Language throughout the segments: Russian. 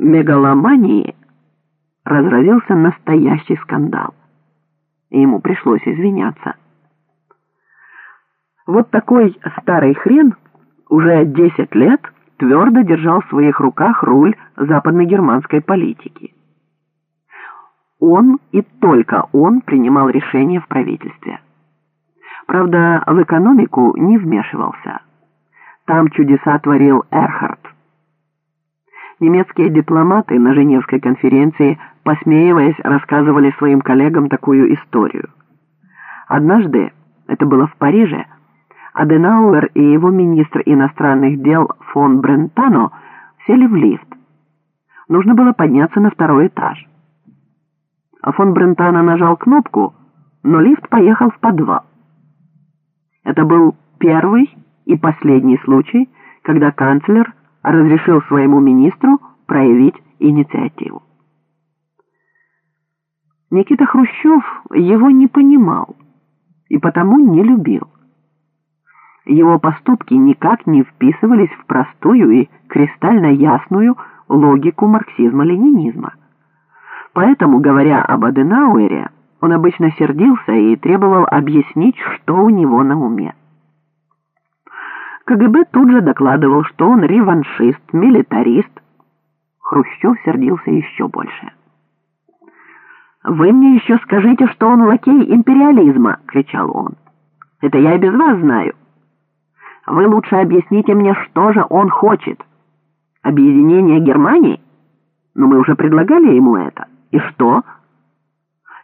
мегаломании разразился настоящий скандал. И ему пришлось извиняться. Вот такой старый хрен уже 10 лет твердо держал в своих руках руль западно-германской политики. Он и только он принимал решения в правительстве. Правда, в экономику не вмешивался. Там чудеса творил Эрхард. Немецкие дипломаты на Женевской конференции, посмеиваясь, рассказывали своим коллегам такую историю. Однажды, это было в Париже, Аденауэр и его министр иностранных дел фон Брентано сели в лифт. Нужно было подняться на второй этаж. А фон Брентано нажал кнопку, но лифт поехал в подвал. Это был первый и последний случай, когда канцлер разрешил своему министру проявить инициативу. Никита Хрущев его не понимал и потому не любил. Его поступки никак не вписывались в простую и кристально ясную логику марксизма-ленинизма. Поэтому, говоря об Аденауэре, он обычно сердился и требовал объяснить, что у него на уме. КГБ тут же докладывал, что он реваншист, милитарист. Хрущев сердился еще больше. «Вы мне еще скажите, что он лакей империализма!» — кричал он. «Это я и без вас знаю. Вы лучше объясните мне, что же он хочет. Объединение Германии? Но мы уже предлагали ему это. И что?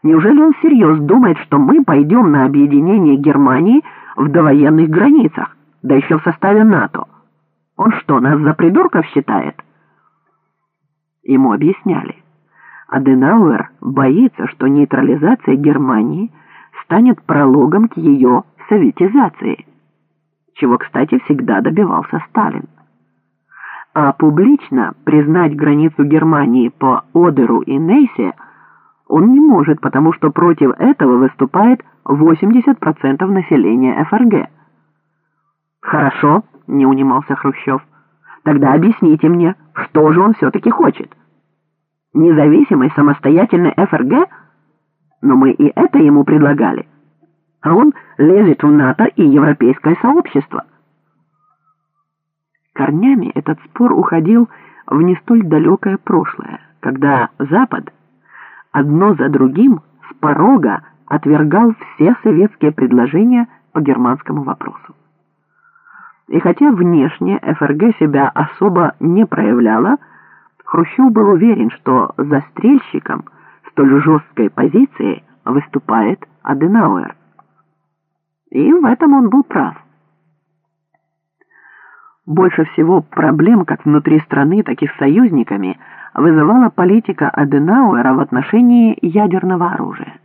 Неужели он всерьез думает, что мы пойдем на объединение Германии в довоенных границах, да еще в составе НАТО? Он что, нас за придурков считает? Ему объясняли. Аденауэр боится, что нейтрализация Германии станет прологом к ее советизации чего, кстати, всегда добивался Сталин. А публично признать границу Германии по Одеру и Нейсе он не может, потому что против этого выступает 80% населения ФРГ. «Хорошо», — не унимался Хрущев, — «тогда объясните мне, что же он все-таки хочет? Независимый самостоятельный ФРГ? Но мы и это ему предлагали» а он лезет в НАТО и европейское сообщество. Корнями этот спор уходил в не столь далекое прошлое, когда Запад одно за другим с порога отвергал все советские предложения по германскому вопросу. И хотя внешне ФРГ себя особо не проявляла, Хрущев был уверен, что застрельщиком столь жесткой позиции выступает Аденауэр. И в этом он был прав. Больше всего проблем как внутри страны, так и с союзниками вызывала политика Аденауэра в отношении ядерного оружия.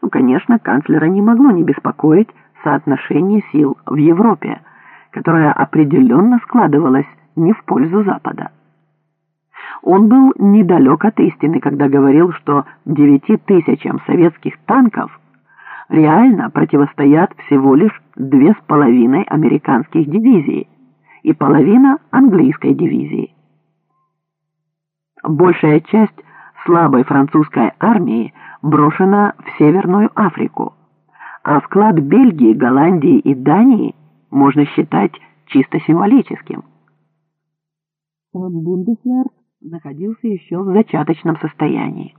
Ну, конечно, канцлера не могло не беспокоить соотношение сил в Европе, которое определенно складывалось не в пользу Запада. Он был недалек от истины, когда говорил, что девяти тысячам советских танков реально противостоят всего лишь две с половиной американских дивизии и половина английской дивизии. Большая часть слабой французской армии брошена в Северную Африку, а вклад Бельгии, Голландии и Дании можно считать чисто символическим. Сам Бундесвер находился еще в зачаточном состоянии.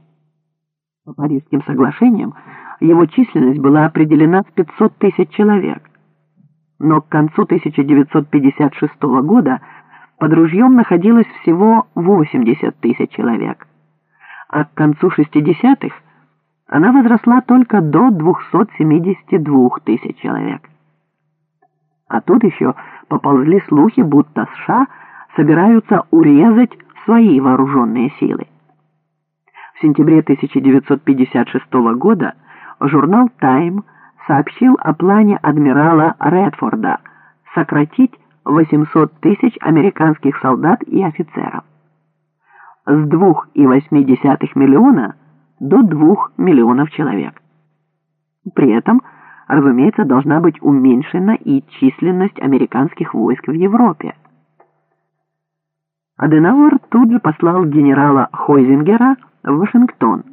По Парижским соглашениям его численность была определена в 500 тысяч человек. Но к концу 1956 года под ружьем находилось всего 80 тысяч человек, а к концу 60-х она возросла только до 272 тысяч человек. А тут еще поползли слухи, будто США собираются урезать свои вооруженные силы. В сентябре 1956 года журнал «Тайм» сообщил о плане адмирала Редфорда сократить 800 тысяч американских солдат и офицеров с 2,8 миллиона до 2 миллионов человек. При этом, разумеется, должна быть уменьшена и численность американских войск в Европе. Аденауэр тут же послал генерала Хойзингера в Вашингтон